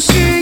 shoes.